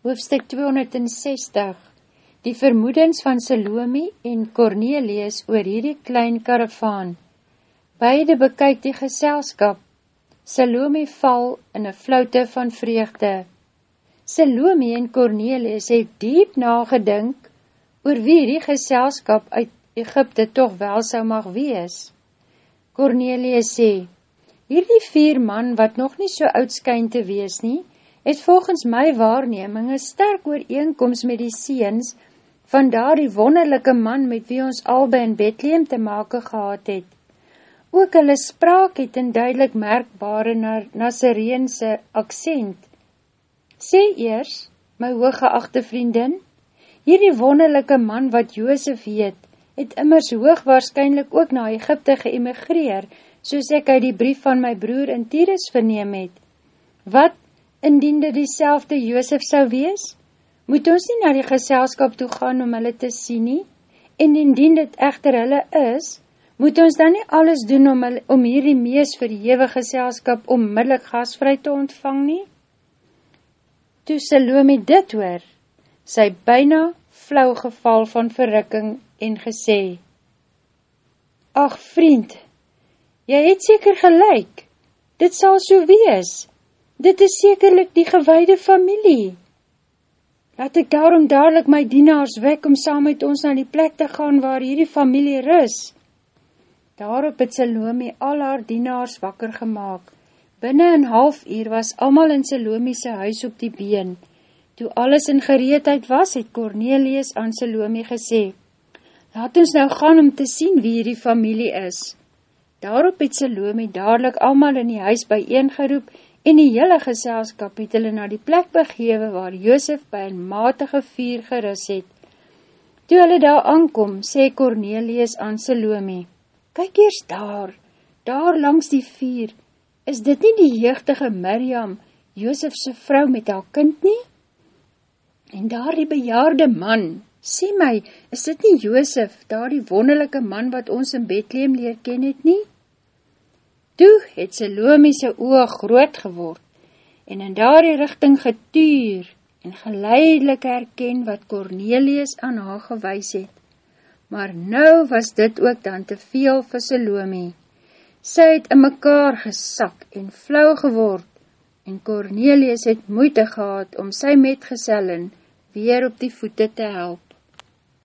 Hoofstuk 260 Die vermoedens van Salome en Cornelius oor hierdie klein karavaan Beide bekyk die geselskap. Salome val in een floute van vreugde. Salome en Cornelius het diep nagedink oor wie die geselskap uit Egypte toch wel sou mag wees. Cornelius sê, hierdie vier man wat nog nie so oudskyn te wees nie, het volgens my waarneming een sterk ooreenkomst met die seens van daar die wonderlijke man met wie ons albe in Bethlehem te make gehad het. Ook hulle spraak het een duidelik merkbare Nasareense accent. Sê eers, my hooggeachte vriendin, hierdie wonderlijke man wat Joosef heet, het immers hoogwaarschijnlijk ook na Egypte geëmigreer, soos ek uit die brief van my broer in Tyrus verneem het. Wat indien dit die Joosef sou wees? Moet ons nie na die geselskap toe gaan om hulle te sien nie? En indien dit echter hulle is, moet ons dan nie alles doen om, hulle, om hierdie mees verhewe geselskap onmiddellik gasvry te ontvang nie? Toe Salome dit hoor, sy byna flauw geval van verrukking en gesê, Ach vriend, jy het seker gelijk, dit sal so wees, Dit is sekerlik die gewaide familie. Laat ek daarom dadelijk my dienaars wek om saam met ons na die plek te gaan waar hierdie familie ris. Daarop het Salome al haar dienaars wakker gemaakt. Binnen een half uur was amal in Salomese huis op die been. Toe alles in gereedheid was, het Cornelius aan Salome gesê, Laat ons nou gaan om te sien wie hierdie familie is. Daarop het Salome dadelijk amal in die huis bijeengeroep en die hele geselskap het hulle na die plek begewe waar Joosef by een matige vier geris het. Toe hulle daar aankom, sê Cornelius aan Salome, Kyk eers daar, daar langs die vier, is dit nie die jeugdige Miriam, Joosefse vrou met haar kind nie? En daar die bejaarde man, sê my, is dit nie Joosef, daar die wonderlijke man wat ons in Bethlehem leer ken het nie? Toe het Salome sy oog groot geword en in daardie richting getuur en geleidelik herken wat Cornelius aan haar gewys het. Maar nou was dit ook dan te veel vir Salome. Sy het in mekaar gesak en flauw geword en Cornelius het moeite gehad om sy metgesellen weer op die voete te help.